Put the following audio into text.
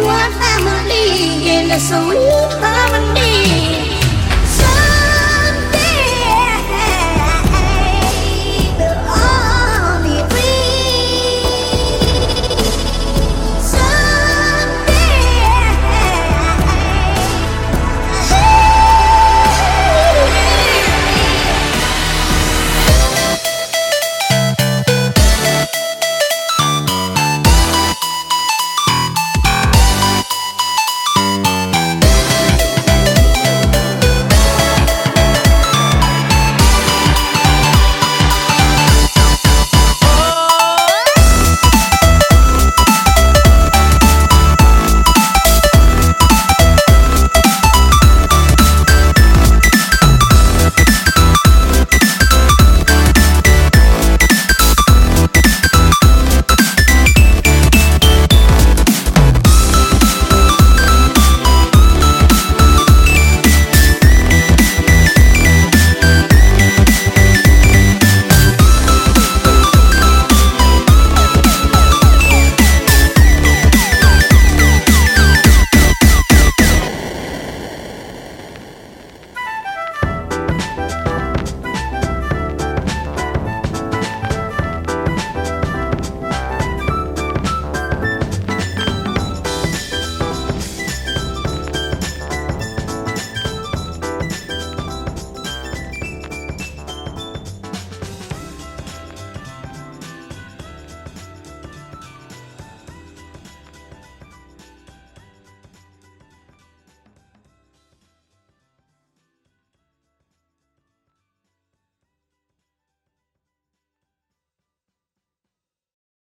one family in a sweet harmony.